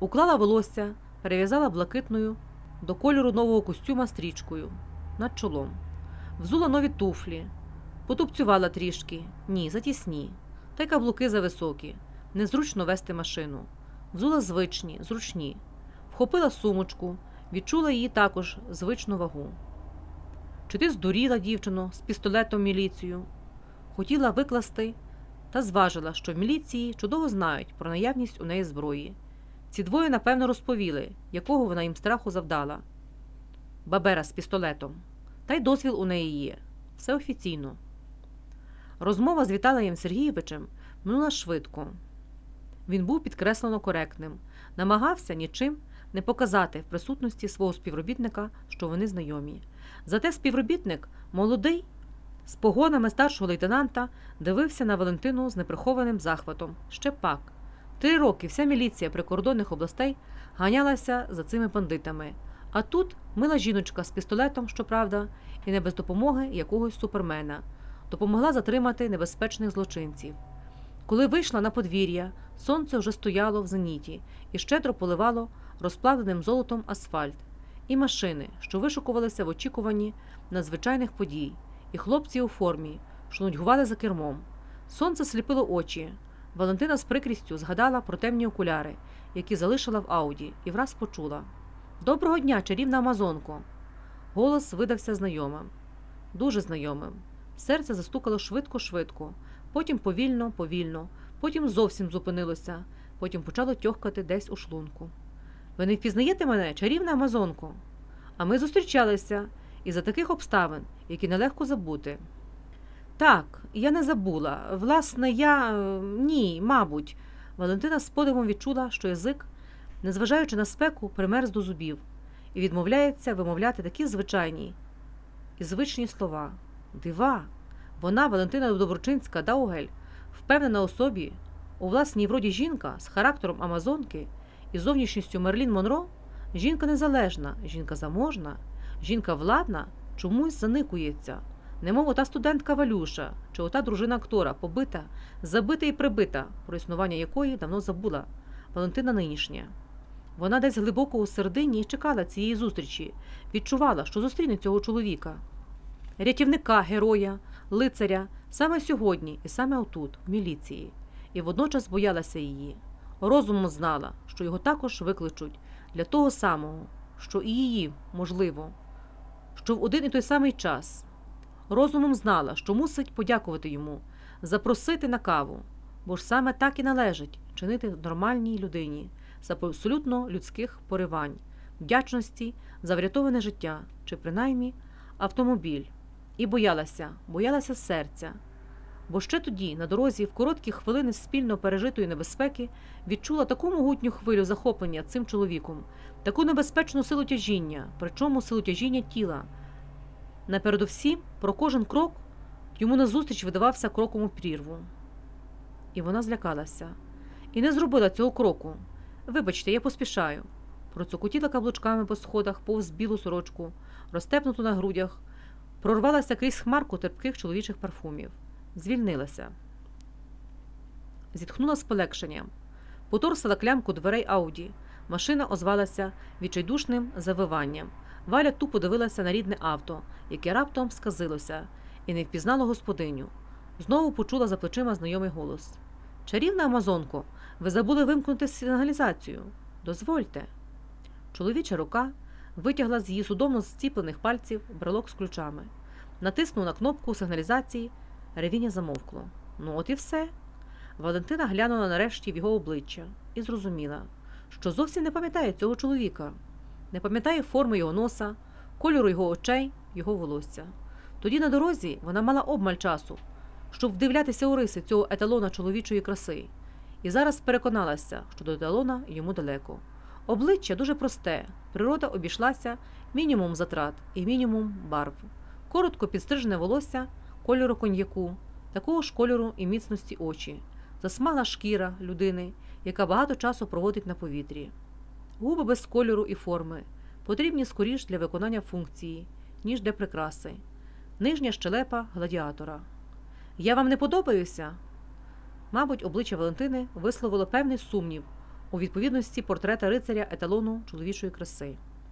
Уклала волосся, перев'язала блакитною до кольору нового костюма стрічкою над чолом. Взула нові туфлі, потупцювала трішки, ні, затісні, та й каблуки зависокі, незручно вести машину. Взула звичні, зручні, вхопила сумочку, відчула її також звичну вагу. Чи ти здуріла дівчину з пістолетом міліцію? Хотіла викласти та зважила, що в міліції чудово знають про наявність у неї зброї. Ці двоє, напевно, розповіли, якого вона їм страху завдала. Бабера з пістолетом. Та й дозвіл у неї є. Все офіційно. Розмова з Віталієм Сергійовичем минула швидко. Він був підкреслено коректним, намагався нічим не показати в присутності свого співробітника, що вони знайомі. Зате співробітник, молодий, з погонами старшого лейтенанта, дивився на Валентину з неприхованим захватом. Ще пак. Три роки вся міліція прикордонних областей ганялася за цими бандитами. А тут мила жіночка з пістолетом, щоправда, і не без допомоги якогось супермена, допомогла затримати небезпечних злочинців. Коли вийшла на подвір'я, сонце вже стояло в зеніті і щедро поливало розплавленим золотом асфальт, і машини, що вишукувалися в очікуванні надзвичайних подій, і хлопці у формі, що нудьгували за кермом. Сонце сліпило очі. Валентина з прикрістю згадала про темні окуляри, які залишила в ауді, і враз почула Доброго дня, чарівна Амазонко. Голос видався знайомим, дуже знайомим. Серце застукало швидко-швидко, потім повільно, повільно, потім зовсім зупинилося, потім почало тьохкати десь у шлунку. Ви не впізнаєте мене, чарівна Амазонко? А ми зустрічалися і за таких обставин, які нелегко забути. Так, я не забула. Власне, я е, ні, мабуть. Валентина з подивом відчула, що язик, незважаючи на спеку, примерз до зубів і відмовляється вимовляти такі звичайні і звичні слова. Дива. Вона, Валентина Доброчинська Даугель, впевнена у собі, у власній вроді жінка з характером Амазонки і зовнішністю Мерлін Монро, жінка незалежна, жінка заможна, жінка владна, чомусь заникується. Немов ота студентка Валюша чи ота дружина актора, побита, забита і прибита, про існування якої давно забула Валентина нинішня. Вона десь глибоко у середині і чекала цієї зустрічі, відчувала, що зустріне цього чоловіка, рятівника, героя, лицаря саме сьогодні і саме отут, в міліції, і водночас боялася її. Розумом знала, що його також викличуть для того самого, що і її, можливо, що в один і той самий час. Розумом знала, що мусить подякувати йому, запросити на каву, бо ж саме так і належить чинити нормальній людині з абсолютно людських поривань, вдячності за врятоване життя чи принаймні автомобіль. І боялася, боялася серця. Бо ще тоді, на дорозі, в короткі хвилини спільно пережитої небезпеки, відчула таку могутню хвилю захоплення цим чоловіком, таку небезпечну силу тяжіння, причому силу тяжіння тіла. Напередовсім про кожен крок йому назустріч видавався кроком у прірву. І вона злякалася. І не зробила цього кроку. Вибачте, я поспішаю. Процокотіла каблучками по сходах повз білу сорочку, розтепнуту на грудях, прорвалася крізь хмарку терпких чоловічих парфумів. Звільнилася. Зітхнула з полегшенням. Поторсила клямку дверей Ауді. Машина озвалася відчайдушним завиванням. Валя тупо дивилася на рідне авто, яке раптом сказилося, і не впізнало господиню. Знову почула за плечима знайомий голос Чарівна Амазонко, ви забули вимкнути сигналізацію. Дозвольте. Чоловіча рука витягла з її судомно зціплених пальців брелок з ключами, натиснув на кнопку сигналізації, ревіння замовкло. Ну, от і все. Валентина глянула нарешті в його обличчя і зрозуміла, що зовсім не пам'ятає цього чоловіка, не пам'ятає форми його носа, кольору його очей, його волосся. Тоді на дорозі вона мала обмаль часу, щоб вдивлятися у риси цього еталона чоловічої краси, і зараз переконалася, що до еталона йому далеко. Обличчя дуже просте, природа обійшлася мінімум затрат і мінімум барв, коротко підстрижене волосся кольору коньяку, такого ж кольору і міцності очі, засмала шкіра людини, яка багато часу проводить на повітрі, губи без кольору і форми, потрібні скоріш для виконання функції, ніж для прикраси, нижня щелепа гладіатора. Я вам не подобаюся? Мабуть, обличчя Валентини висловило певний сумнів у відповідності портрета рицаря еталону чоловічої краси.